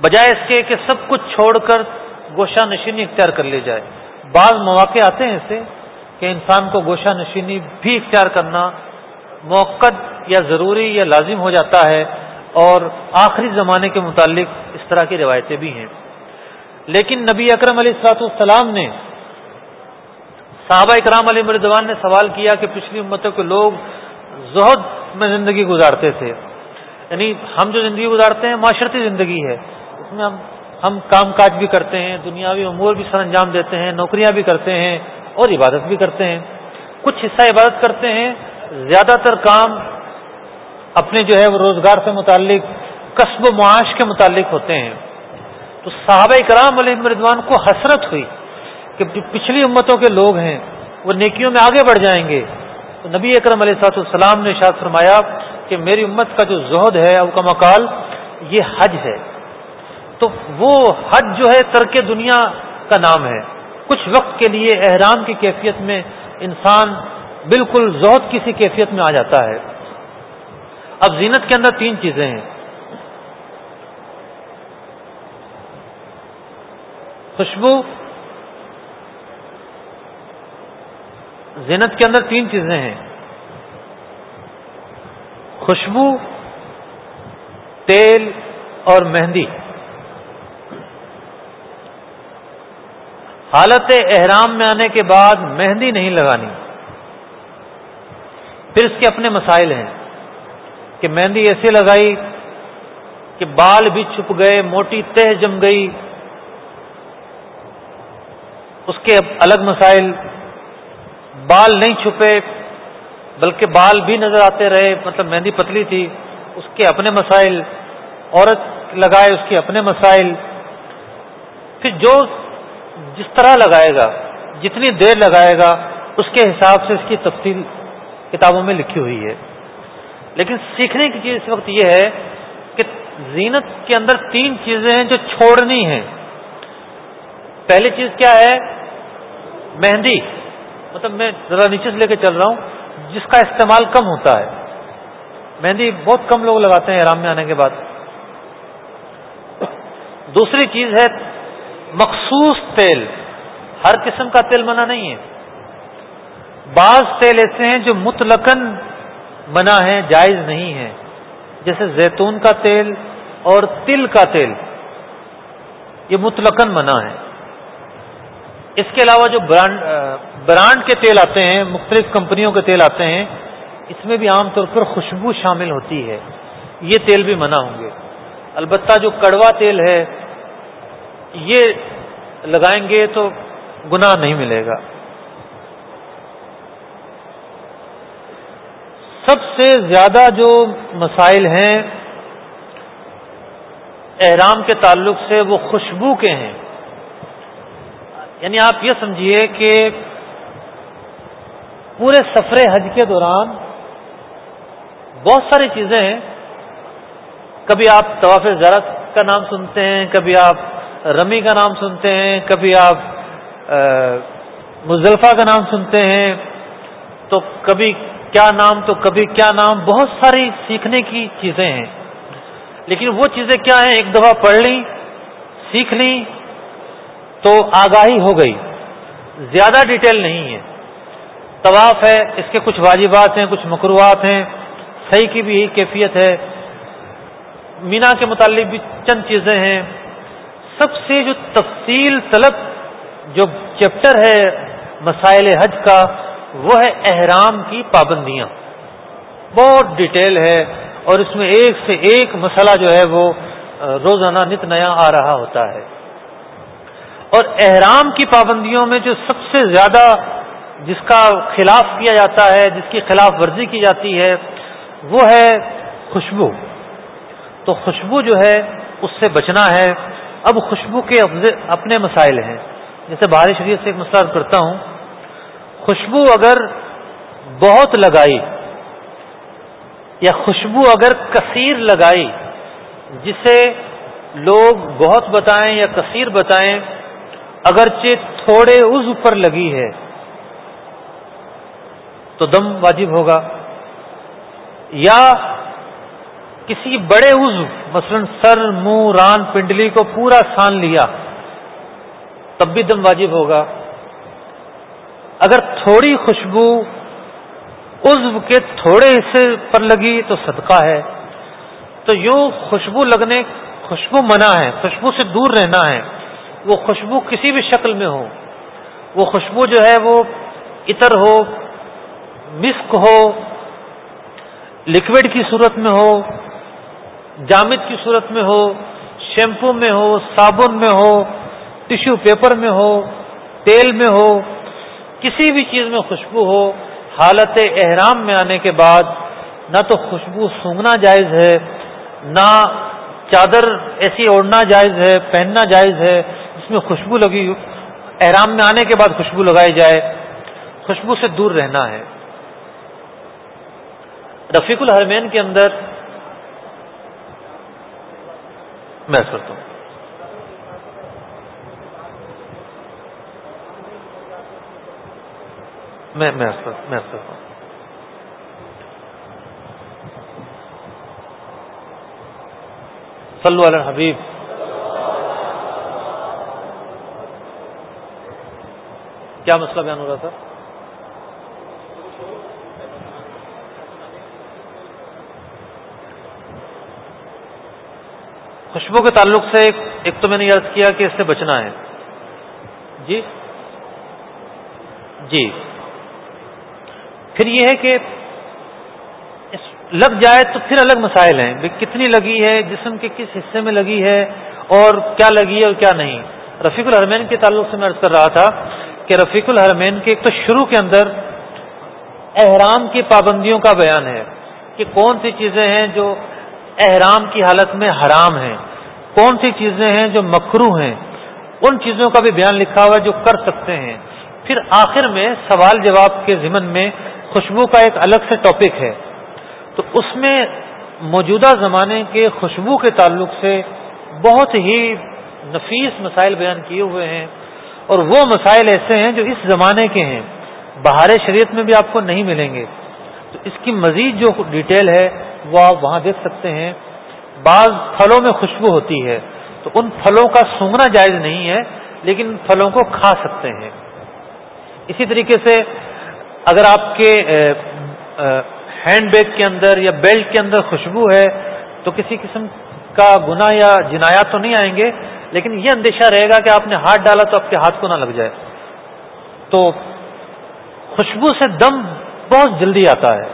بجائے اس کے کہ سب کچھ چھوڑ کر گوشہ نشینی اختیار کر لی جائے۔ بعض مواقع آتے ہیں ایسے کہ انسان کو گوشہ نشینی بھی اختیار کرنا موقع یا ضروری یا لازم ہو جاتا ہے اور آخری زمانے کے متعلق اس طرح کی روایتیں بھی ہیں۔ لیکن نبی اکرم علیہ السلاط السلام نے صحابہ اکرام علی مردوان نے سوال کیا کہ پچھلی امتوں کے لوگ زہد میں زندگی گزارتے تھے۔ یعنی ہم جو زندگی گزارتے ہیں معاشرتی زندگی ہے، اس میں ہم ہم کام کاج بھی کرتے ہیں، دنیاوی امور بھی سر انجام دیتے ہیں، نوکریاں بھی کرتے ہیں اور عبادت بھی کرتے ہیں۔ کچھ حصہ عبادت کرتے ہیں، زیادہ تر کام اپنے جو ہے وہ روزگار سے متعلق قصب و معاش کے متعلق ہوتے ہیں۔ تو صحابہ کرام علیہ مردوان کو حسرت ہوئی کہ جو پچھلی امتوں کے لوگ ہیں، وہ نیکیوں میں آگے بڑھ جائیں گے۔ تو نبی اکرم علیہ سات السلام نے شاد فرمایا کہ میری امت کا جو زہد ہے، او کا مکال یہ حج ہے۔ تو وہ حج جو ہے ترک دنیا کا نام ہے۔ کچھ وقت کے لیے احرام کی کیفیت میں انسان بالکل زہد کسی کیفیت میں آ جاتا ہے۔ اب زینت کے اندر تین چیزیں ہیں۔ خوشبو۔ زینت کے اندر تین چیزیں ہیں۔ خوشبو، تیل اور مہندی۔ حالت احرام میں آنے کے بعد مہندی نہیں لگانی۔ پھر اس کے اپنے مسائل ہیں کہ مہندی ایسے لگائی کہ بال بھی چھپ گئے، موٹی تہ جم گئی۔ اس کے الگ مسائل، بال نہیں چھپے، بلکہ بال بھی نظر آتے رہے مطلب مہندی پتلی تھی۔ اس کے اپنے مسائل، عورت لگائے اس کے اپنے مسائل۔ پھر جو جس طرح لگائے گا، جتنی دیر لگائے گا، اس کے حساب سے اس کی تفصیل کتابوں میں لکھی ہوئی ہے۔ لیکن سیکھنے کی چیز اس وقت یہ ہے کہ زینت کے اندر تین چیزیں ہیں جو چھوڑنی ہیں۔ پہلی چیز کیا ہے؟ مہندی۔ مطلب میں ذرا نیچے سے لے کے چل رہا ہوں، جس کا استعمال کم ہوتا ہے۔ مہندی بہت کم لوگ لگاتے ہیں، آرام میں آنے کے بعد۔ دوسری چیز ہے مخصوص تیل، ہر قسم کا تیل منع نہیں ہے۔ بعض تیل ایسے ہیں جو متلقن منع ہیں، جائز نہیں ہیں۔ جیسے زیتون کا تیل اور تل کا تیل، یہ متلقن منع ہے اس کے علاوہ جو برانڈ برانڈ کے تیل آتے ہیں، مختلف کمپنیوں کے تیل آتے ہیں، اس میں بھی عام طور پر خوشبو شامل ہوتی ہے۔ یہ تیل بھی منع ہوں گے۔ البتہ جو کڑوا تیل ہے یہ لگائیں گے تو گناہ نہیں ملے گا۔ سب سے زیادہ جو مسائل ہیں، احرام کے تعلق سے وہ خوشبو کے ہیں۔ یعنی آپ یہ سمجھیے کہ پورے سفر حج کے دوران بہت ساری چیزیں ہیں۔ کبھی آپ طواف زرت کا نام سنتے ہیں، کبھی آپ رمی کا نام سنتے ہیں، کبھی آپ مزلفہ کا نام سنتے ہیں، تو کبھی کیا نام، تو کبھی کیا نام، بہت ساری سیکھنے کی چیزیں ہیں۔ لیکن وہ چیزیں کیا ہیں، ایک دفعہ پڑھ لی سیکھ لی تو آگاہی ہو گئی۔ زیادہ ڈیٹیل نہیں ہے۔ طواف ہے، اس کے کچھ واجبات ہیں، کچھ مقروعات ہیں۔ صحیح کی بھی یہی کیفیت ہے۔ مینا کے متعلق بھی چند چیزیں ہیں۔ سب سے جو تفصیل طلب جو چیپٹر ہے مسائل حج کا، وہ ہے احرام کی پابندیاں۔ بہت ڈیٹیل ہے اور اس میں ایک سے ایک مسئلہ جو ہے وہ روزانہ نت نیا آ رہا ہوتا ہے۔ اور احرام کی پابندیوں میں جو سب سے زیادہ جس کا خلاف کیا جاتا ہے، جس کی خلاف ورزی کی جاتی ہے، وہ ہے خوشبو۔ تو خوشبو جو ہے، اس سے بچنا ہے۔ اب خوشبو کے اپنے مسائل ہیں۔ جیسے بہار شریف سے ایک مسئلہ کرتا ہوں، خوشبو اگر بہت لگائی یا خوشبو اگر کثیر لگائی، جسے لوگ بہت بتائیں یا کثیر بتائیں، اگرچہ تھوڑے عز پر لگی ہے، تو دم واجب ہوگا۔ یا کسی بڑے عزو مثلا سر، منہ، ران، پنڈلی کو پورا سان لیا، تب بھی دم واجب ہوگا۔ اگر تھوڑی خوشبو عزو کے تھوڑے حصے پر لگی تو صدقہ ہے۔ تو یوں خوشبو لگنے، خوشبو منع ہے، خوشبو سے دور رہنا ہے۔ وہ خوشبو کسی بھی شکل میں ہو۔ وہ خوشبو جو ہے وہ عطر ہو، مسک ہو لکوڈ کی صورت میں ہو۔ جامد کی صورت میں ہو، شیمپو میں ہو، صابن میں ہو، ٹشو پیپر میں ہو، تیل میں ہو، کسی بھی چیز میں خوشبو ہو، حالت احرام میں آنے کے بعد نہ تو خوشبو سونگنا جائز ہے، نہ چادر ایسی اوڑھنا جائز ہے، پہننا جائز ہے، جس میں خوشبو لگی، احرام میں آنے کے بعد خوشبو لگائی جائے، خوشبو سے دور رہنا ہے۔ رفیق الحرمین کے اندر میں کرتا ہوں۔ میں میں کرتا ہوں۔ صلو علی حبیب کیا مسئلہ بیان ہو رہا تھا؟ خوشبو کے تعلق سے ایک تو میں نے یاد کیا کہ اس سے بچنا ہے۔ جی۔ جی۔ پھر یہ ہے کہ لگ جائے تو پھر الگ مسائل ہیں۔ کتنی لگی ہے جسم کے کس حصے میں لگی ہے اور کیا لگی ہے اور کیا نہیں۔ رفیق الحرمین کے تعلق سے میں عرض کر رہا تھا کہ رفیق الحرمین کے ایک تو شروع کے اندر احرام کی پابندیوں کا بیان ہے کہ کون سی چیزیں ہیں جو احرام کی حالت میں حرام ہیں۔ کون سی چیزیں ہیں جو مکرو ہیں؟ ان چیزوں کا بھی بیان لکھا ہوا ہے جو کر سکتے ہیں۔ پھر آخر میں سوال جواب کے ضمن میں خوشبو کا ایک الگ سے ٹاپک ہے۔ تو اس میں موجودہ زمانے کے خوشبو کے تعلق سے بہت ہی نفیس مسائل بیان کیے ہوئے ہیں۔ اور وہ مسائل ایسے ہیں جو اس زمانے کے ہیں۔ بہار شریعت میں بھی آپ کو نہیں ملیں گے۔ تو اس کی مزید جو ڈیٹیل ہے وہ آپ وہاں دیکھ سکتے ہیں۔ بعض پھلوں میں خوشبو ہوتی ہے، تو ان پھلوں کا سونگنا جائز نہیں ہے، لیکن پھلوں کو کھا سکتے ہیں۔ اسی طریقے سے اگر آپ کے ہینڈ بیگ کے اندر یا بیلٹ کے اندر خوشبو ہے، تو کسی قسم کا گنا یا جنایات تو نہیں آئیں گے، لیکن یہ اندیشہ رہے گا کہ آپ نے ہاتھ ڈالا تو آپ کے ہاتھ کو نہ لگ جائے۔ تو خوشبو سے دم بہت جلدی آتا ہے،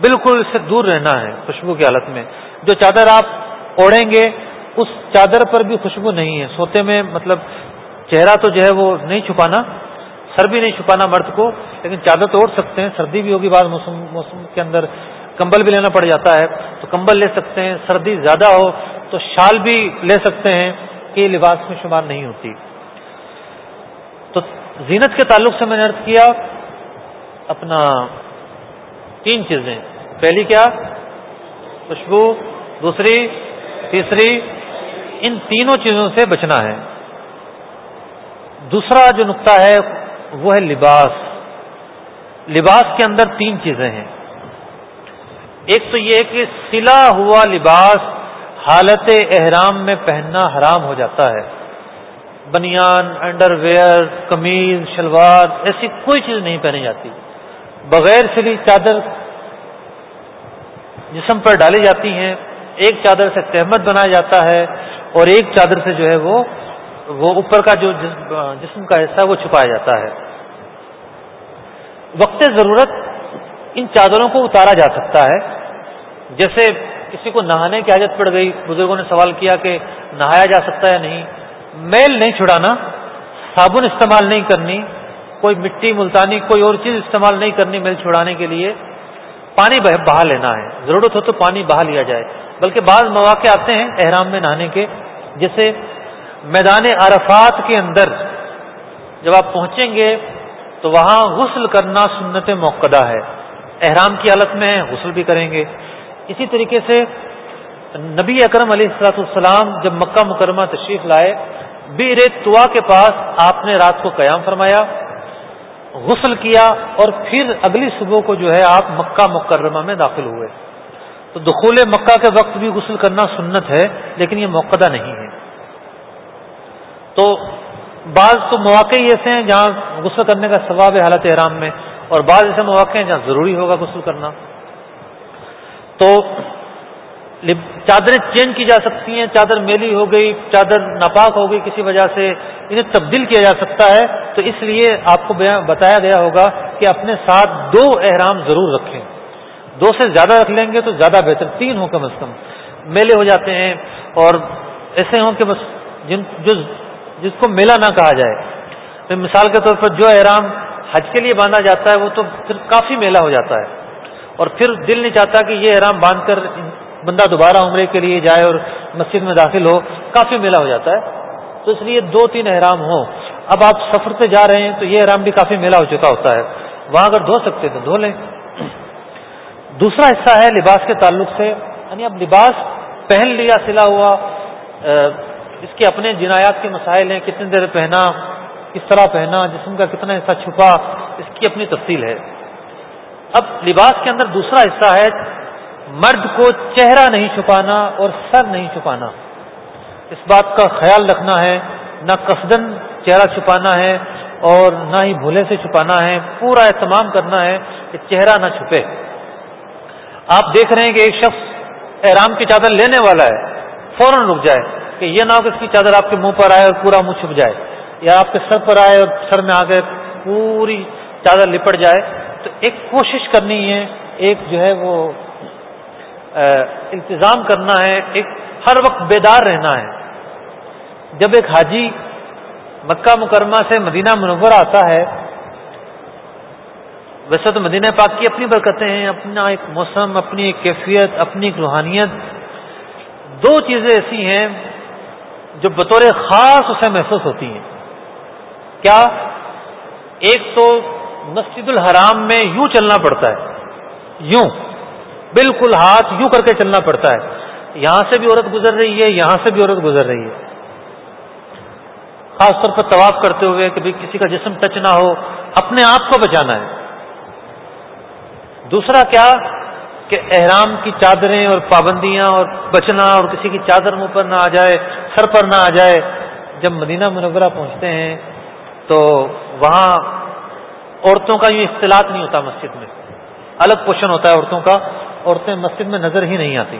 بالکل اس سے دور رہنا ہے خوشبو کی حالت میں۔ جو چادر آپ اوڑھیں گے، اس چادر پر بھی خوشبو نہیں ہے۔ سوتے میں مطلب چہرہ تو جو ہے وہ نہیں چھپانا، سر بھی نہیں چھپانا مرد کو، لیکن چادر تو اوڑھ سکتے ہیں، سردی بھی ہوگی، بعض موسم موسم کے اندر کمبل بھی لینا پڑ جاتا ہے۔ تو کمبل لے سکتے ہیں، سردی زیادہ ہو تو شال بھی لے سکتے ہیں، کہ لباس میں شمار نہیں ہوتی۔ تو زینت کے تعلق سے میں نے ارد کیا، اپنا تین چیزیں۔ پہلی کیا؟ خوشبو، دوسری، تیسری، ان تینوں چیزوں سے بچنا ہے۔ دوسرا جو نقطہ ہے، وہ ہے لباس۔ لباس کے اندر تین چیزیں ہیں۔ ایک تو یہ کہ سلا ہوا لباس حالت احرام میں پہننا حرام ہو جاتا ہے۔ بنیان انڈر ویئر قمیض، شلوار، ایسی کوئی چیز نہیں پہنی جاتی۔ بغیر سلی، چادر جسم پر ڈالی جاتی ہیں، ایک چادر سے تحمد بنایا جاتا ہے اور ایک چادر سے جو ہے وہ وہ اوپر کا جو جسم کا حصہ وہ چھپایا جاتا ہے۔ وقت ضرورت ان چادروں کو اتارا جا سکتا ہے۔ جیسے کسی کو نہانے کی حاجت پڑ گئی، بزرگوں نے سوال کیا کہ نہایا جا سکتا ہے نہیں؟ میل نہیں چھڑانا، صابن استعمال نہیں کرنی، کوئی مٹی، ملتانی، کوئی اور چیز استعمال نہیں کرنی میل چھڑانے کے لیے۔ پانی بہا لینا ہے۔ ضرورت ہو تو پانی بہا لیا جائے۔ بلکہ بعض مواقع آتے ہیں احرام میں نہانے کے، جیسے میدان عرفات کے اندر جب آپ پہنچیں گے تو وہاں غسل کرنا سنت موقع ہے۔ احرام کی حالت میں غسل بھی کریں گے۔ اسی طریقے سے نبی اکرم علیہ السلاۃ السلام جب مکہ مکرمہ تشریف لائے، بیر توا کے پاس آپ نے رات کو قیام فرمایا۔ غسل کیا اور پھر اگلی صبح کو جو ہے آپ مکہ مکرمہ میں داخل ہوئے۔ تو دخول مکہ کے وقت بھی غسل کرنا سنت ہے، لیکن یہ موقع نہیں ہے۔ تو بعض تو مواقع ہی ایسے ہیں جہاں غسل کرنے کا ثواب ہے حالت احرام میں، اور بعض ایسے مواقع ہیں جہاں ضروری ہوگا غسل کرنا۔ تو چادریں چینج کی جا سکتی ہیں، چادر میلی ہو گئی، چادر ناپاک ہو گئی کسی وجہ سے، انہیں تبدیل کیا جا سکتا ہے۔ تو اس لیے آپ کو بتایا گیا ہوگا کہ اپنے ساتھ دو احرام ضرور رکھیں۔ دو سے زیادہ رکھ لیں گے تو زیادہ بہتر، تین ہوں کم از کم۔ میلے ہو جاتے ہیں اور ایسے ہوں کہ بس جن جو جس کو میلہ نہ کہا جائے۔ مثال کے طور پر جو احرام حج کے لیے باندھا جاتا ہے، وہ تو پھر کافی میلہ ہو جاتا ہے۔ اور پھر دل نہیں چاہتا کہ یہ احرام باندھ کر بندہ دوبارہ عمرے کے لیے جائے اور مسجد میں داخل ہو، کافی میلہ ہو جاتا ہے۔ تو اس لیے دو تین احرام ہوں۔ اب آپ سفر پہ جا رہے ہیں تو یہ احرام بھی کافی میلہ ہو چکا ہوتا ہے۔ وہاں اگر دھو سکتے تو دھو لیں۔ دوسرا حصہ ہے لباس کے تعلق سے۔ یعنی اب لباس پہن لیا، سلا ہوا۔ اس کے اپنے جنایات کے مسائل ہیں۔ کتنی دیر پہنا، کس طرح پہنا، جسم کا کتنا حصہ چھپا، اس کی اپنی تفصیل ہے۔ اب لباس کے اندر دوسرا حصہ ہے۔ مرد کو چہرہ نہیں چھپانا اور سر نہیں چھپانا۔ اس بات کا خیال رکھنا ہے، نہ قصدن چہرہ چھپانا ہے اور نہ ہی بھولے سے چھپانا ہے۔ پورا اہتمام کرنا ہے کہ چہرہ نہ چھپے۔ آپ دیکھ رہے ہیں کہ ایک شخص احرام کی چادر لینے والا ہے، فوراً رک جائے کہ یہ نہ ہو کہ اس کی چادر آپ کے منہ پر آئے اور پورا منہ چھپ جائے یا آپ کے سر پر آئے اور سر میں آ پوری چادر لپٹ جائے۔ تو ایک کوشش کرنی ہے، ایک جو ہے وہ انتظام کرنا ہے، ایک ہر وقت بیدار رہنا ہے۔ جب ایک حاجی مکہ مکرمہ سے مدینہ منور آتا ہے، ویسے تو مدینہ پاک کی اپنی برکتیں ہیں، اپنا ایک موسم، اپنی ایک کیفیت، اپنی ایک روحانیت۔ دو چیزیں ایسی ہیں جو بطور خاص اسے محسوس ہوتی ہیں۔ کیا ایک تو مسجد الحرام میں یوں چلنا پڑتا ہے؟ یوں۔ بالکل ہاتھ یوں کر کے چلنا پڑتا ہے۔ یہاں سے بھی عورت گزر رہی ہے، یہاں سے بھی عورت گزر رہی ہے۔ خاص طور پر طواف کرتے ہوئے کہ کسی کا جسم ٹچ نہ ہو، اپنے آپ کو بچانا ہے۔ دوسرا کیا کہ احرام کی چادریں اور پابندیاں اور بچنا اور کسی کی چادر منہ پر نہ آ جائے، سر پر نہ آ جائے۔ جب مدینہ منورہ پہنچتے ہیں تو وہاں عورتوں کا یہ اختلاط نہیں ہوتا مسجد میں۔ الگ پوشن ہوتا ہے عورتوں کا۔ عورتیں مسجد میں نظر ہی نہیں آتی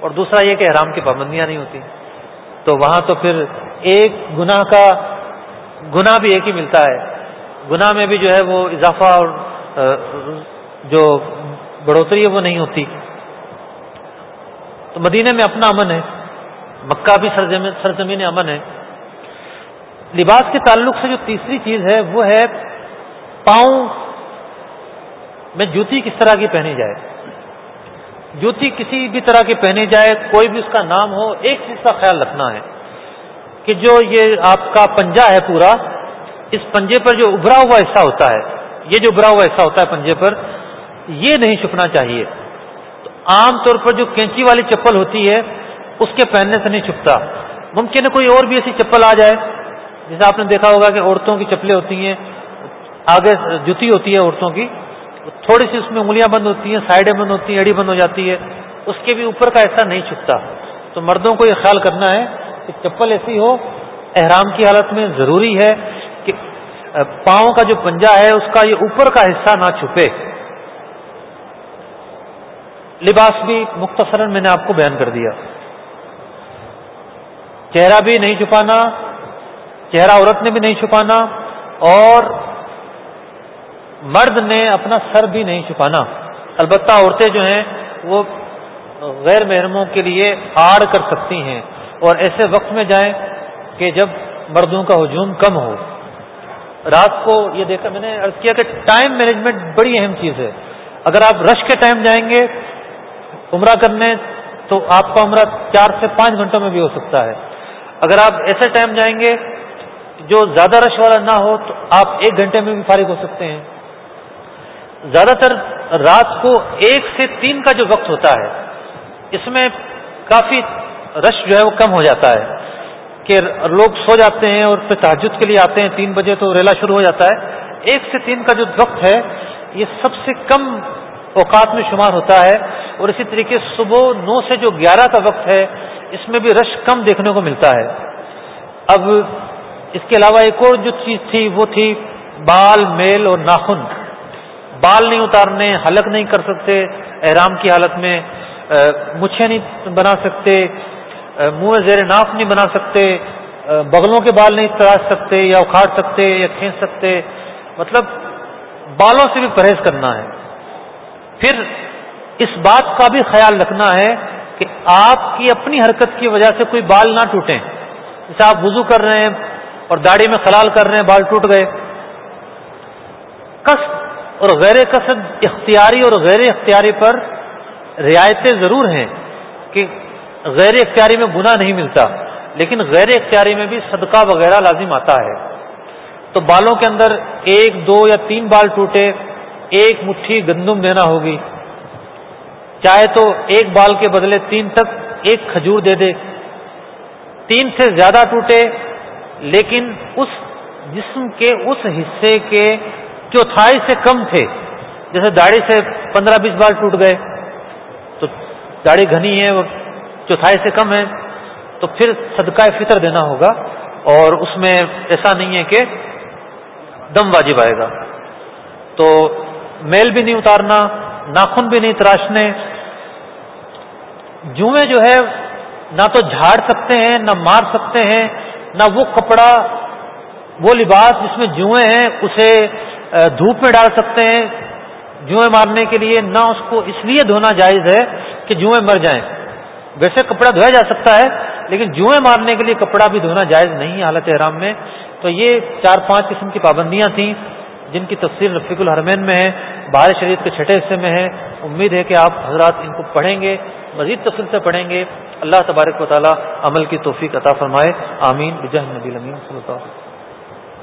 اور دوسرا یہ کہ احرام کی پابندیاں نہیں ہوتی تو وہاں تو پھر ایک گناہ کا گناہ بھی ایک ہی ملتا ہے۔ گناہ میں بھی جو ہے وہ اضافہ اور جو بڑھوتری ہے وہ نہیں ہوتی۔ تو مدینے میں اپنا امن ہے، مکہ بھی سرزمین امن ہے۔ لباس کے تعلق سے جو تیسری چیز ہے وہ ہے پاؤں میں جوتی کس طرح کی پہنی جائے۔ جوتی کسی بھی طرح کی پہنی جائے، کوئی بھی اس کا نام ہو، ایک چیز کا خیال رکھنا ہے کہ جو یہ آپ کا پنجا ہے پورا، اس پنجے پر جو ابھرا ہوا حصہ ہوتا ہے، یہ جو ابھرا ہوا حصہ ہوتا ہے پنجے پر، یہ نہیں چھپنا چاہیے۔ تو عام طور پر جو کینچی والی چپل ہوتی ہے، اس کے پہننے سے نہیں چھپتا۔ ممکن ہے کوئی اور بھی ایسی چپل آ جائے، جیسے آپ نے دیکھا ہوگا کہ عورتوں کی چپلیں ہوتی ہیں، آگے جوتی ہوتی ہے عورتوں کی تھوڑی سی اس میں انگلیاں بند ہوتی ہیں، سائڈیں بند ہوتی ہیں، اڑی بند ہو جاتی ہے، اس کے بھی اوپر کا ایسا نہیں چھپتا۔ تو مردوں کو یہ خیال کرنا ہے کہ چپل ایسی ہو، احرام کی حالت میں ضروری ہے کہ پاؤں کا جو پنجا ہے، اس کا یہ اوپر کا حصہ نہ چھپے۔ لباس بھی مختصراً میں نے آپ کو بیان کر دیا۔ چہرہ بھی نہیں چھپانا، چہرہ عورت نے بھی نہیں چھپانا، اور مرد نے اپنا سر بھی نہیں چھپانا۔ البتہ عورتیں جو ہیں، وہ غیر محرموں کے لیے آڑ کر سکتی ہیں۔ اور ایسے وقت میں جائیں کہ جب مردوں کا ہجوم کم ہو۔ رات کو یہ دیکھا میں نے عرض کیا کہ ٹائم مینجمنٹ بڑی اہم چیز ہے۔ اگر آپ رش کے ٹائم جائیں گے عمرہ کرنے، تو آپ کا عمرہ چار سے پانچ گھنٹوں میں بھی ہو سکتا ہے۔ اگر آپ ایسے ٹائم جائیں گے جو زیادہ رش والا نہ ہو، تو آپ ایک گھنٹے میں بھی فارغ ہو سکتے ہیں۔ زیادہ تر رات کو ایک سے تین کا جو وقت ہوتا ہے، اس میں کافی رش جو ہے وہ کم ہو جاتا ہے کہ لوگ سو جاتے ہیں اور پھر تحجد کے لیے آتے ہیں، تین بجے تو ریلا شروع ہو جاتا ہے۔ ایک سے تین کا جو وقت ہے، یہ سب سے کم اوقات میں شمار ہوتا ہے اور اسی طریقے صبح نو سے جو گیارہ کا وقت ہے، اس میں بھی رش کم دیکھنے کو ملتا ہے۔ اب اس کے علاوہ ایک اور جو چیز تھی، وہ تھی بال، میل اور ناخن۔ بال نہیں اتارنے، حلق نہیں کر سکتے، احرام کی حالت میں مچھے نہیں بنا سکتے منہ زیر ناف نہیں بنا سکتے بغلوں کے بال نہیں تراش سکتے یا اکھاڑ سکتے یا کھینچ سکتے۔ مطلب بالوں سے بھی پرہیز کرنا ہے۔ پھر اس بات کا بھی خیال رکھنا ہے کہ آپ کی اپنی حرکت کی وجہ سے کوئی بال نہ ٹوٹیں۔ جیسے آپ وضو کر رہے ہیں اور داڑھی میں خلال کر رہے ہیں، بال ٹوٹ گئے۔ قصد اور غیر قصد اختیاری اور غیر اختیاری پر رعایتیں ضرور ہیں کہ غیر اختیاری میں گناہ نہیں ملتا، لیکن غیر اختیاری میں بھی صدقہ وغیرہ لازم آتا ہے۔ تو بالوں کے اندر ایک، دو یا تین بال ٹوٹے، ایک مٹھی گندم دینا ہوگی۔ چاہے تو ایک بال کے بدلے تین تک ایک کھجور دے دے۔ تین سے زیادہ ٹوٹے، لیکن اس جسم کے، اس حصے کے چوتھائی سے کم تھے۔ جیسے داڑھی سے پندرہ بیس بال ٹوٹ گئے، تو داڑھی گھنی ہے اور چوتھائی سے کم ہے۔ تو پھر صدقہ فطر دینا ہوگا، اور اس میں ایسا نہیں ہے کہ دم واجب آئے گا۔ تو میل بھی نہیں اتارنا، ناخن بھی نہیں تراشنے۔ جوئیں جو ہے، نہ تو جھاڑ سکتے ہیں، نہ مار سکتے ہیں، نہ وہ کپڑا، وہ لباس جس میں جوئیں ہیں، اسے دھوپ میں ڈال سکتے ہیں، جوئیں مارنے کے لیے، نہ اس کو اس لیے دھونا جائز ہے کہ جوئیں مر جائیں۔ ویسے کپڑا دھویا جا سکتا ہے، لیکن جوئیں مارنے کے لیے کپڑا بھی دھونا جائز نہیں ہے حالت احرام میں۔ تو یہ چار پانچ قسم کی پابندیاں تھیں، جن کی تفصیل رفیق الحرمین میں ہے، بہار شریف کے چھٹے حصے میں ہے۔ امید ہے کہ آپ حضرات ان کو پڑھیں گے، مزید تفصیل سے پڑھیں گے۔ اللہ تبارک و تعالیٰ عمل کی توفیق عطا فرمائے۔ آمین۔ بجہ نبی صلی اللہ